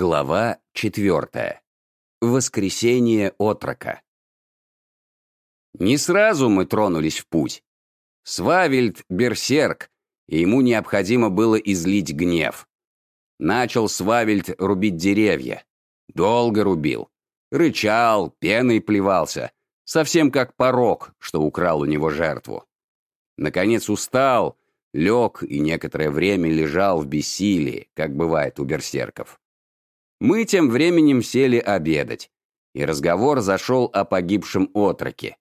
Глава четвертая. Воскресение отрока. Не сразу мы тронулись в путь. Свавельд — берсерк, и ему необходимо было излить гнев. Начал Свавельд рубить деревья. Долго рубил. Рычал, пеной плевался, совсем как порог, что украл у него жертву. Наконец устал, лег и некоторое время лежал в бессилии, как бывает у берсерков. Мы тем временем сели обедать, и разговор зашел о погибшем отроке.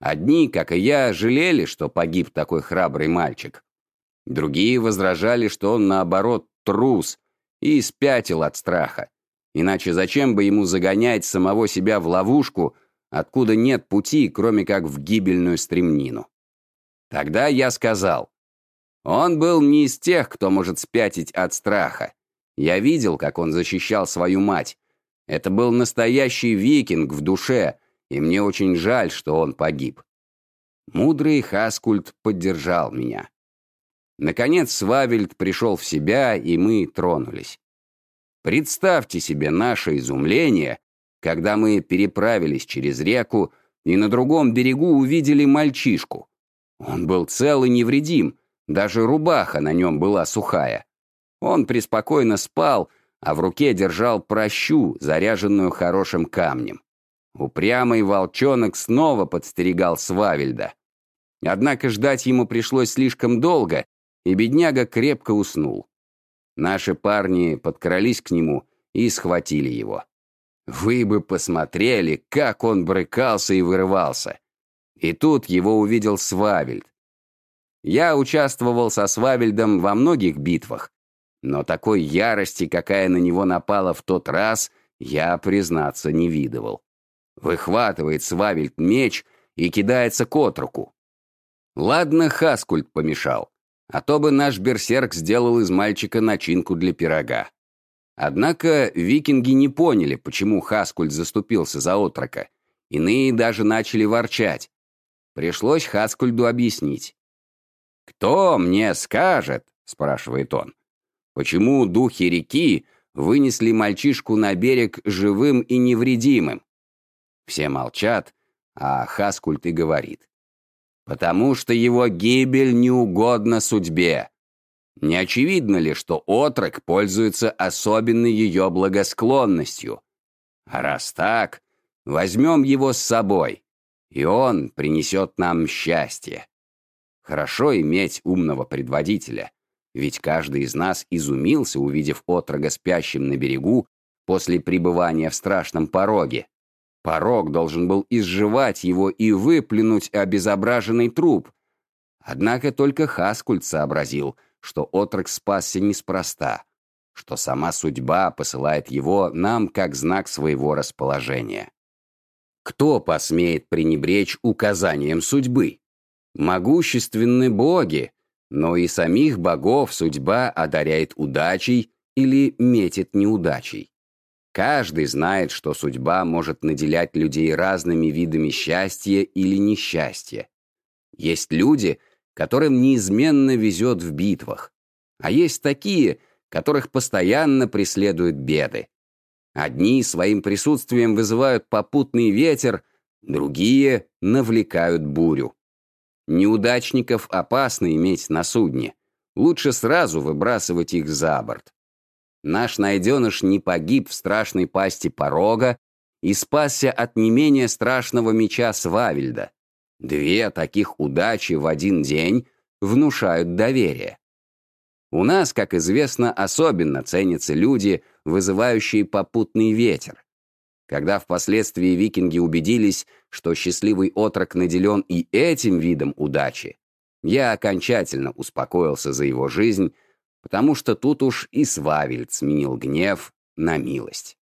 Одни, как и я, жалели, что погиб такой храбрый мальчик. Другие возражали, что он, наоборот, трус и спятил от страха. Иначе зачем бы ему загонять самого себя в ловушку, откуда нет пути, кроме как в гибельную стремнину? Тогда я сказал, он был не из тех, кто может спятить от страха. Я видел, как он защищал свою мать. Это был настоящий викинг в душе, и мне очень жаль, что он погиб. Мудрый Хаскульт поддержал меня. Наконец Свавельд пришел в себя, и мы тронулись. Представьте себе наше изумление, когда мы переправились через реку и на другом берегу увидели мальчишку. Он был цел и невредим, даже рубаха на нем была сухая. Он преспокойно спал, а в руке держал прощу, заряженную хорошим камнем. Упрямый волчонок снова подстерегал Свавельда. Однако ждать ему пришлось слишком долго, и бедняга крепко уснул. Наши парни подкрались к нему и схватили его. Вы бы посмотрели, как он брыкался и вырывался. И тут его увидел Свавельд. Я участвовал со Свавельдом во многих битвах, но такой ярости, какая на него напала в тот раз, я, признаться, не видывал. Выхватывает Свавельд меч и кидается к отруку. Ладно, Хаскульт помешал, а то бы наш берсерк сделал из мальчика начинку для пирога. Однако викинги не поняли, почему Хаскульт заступился за отрока. Иные даже начали ворчать. Пришлось Хаскульду объяснить. «Кто мне скажет?» — спрашивает он. Почему духи реки вынесли мальчишку на берег живым и невредимым? Все молчат, а Хаскульт и говорит. Потому что его гибель не угодна судьбе. Не очевидно ли, что отрок пользуется особенной ее благосклонностью? А раз так, возьмем его с собой, и он принесет нам счастье. Хорошо иметь умного предводителя — ведь каждый из нас изумился, увидев отрога спящим на берегу после пребывания в страшном пороге. Порог должен был изживать его и выплюнуть обезображенный труп. Однако только Хаскульт сообразил, что отрок спасся неспроста, что сама судьба посылает его нам как знак своего расположения. Кто посмеет пренебречь указанием судьбы? Могущественны боги, но и самих богов судьба одаряет удачей или метит неудачей. Каждый знает, что судьба может наделять людей разными видами счастья или несчастья. Есть люди, которым неизменно везет в битвах, а есть такие, которых постоянно преследуют беды. Одни своим присутствием вызывают попутный ветер, другие навлекают бурю. Неудачников опасно иметь на судне. Лучше сразу выбрасывать их за борт. Наш найденыш не погиб в страшной пасти порога и спасся от не менее страшного меча Свавельда. Две таких удачи в один день внушают доверие. У нас, как известно, особенно ценятся люди, вызывающие попутный ветер. Когда впоследствии викинги убедились, что счастливый отрок наделен и этим видом удачи, я окончательно успокоился за его жизнь, потому что тут уж и Свавельд сменил гнев на милость.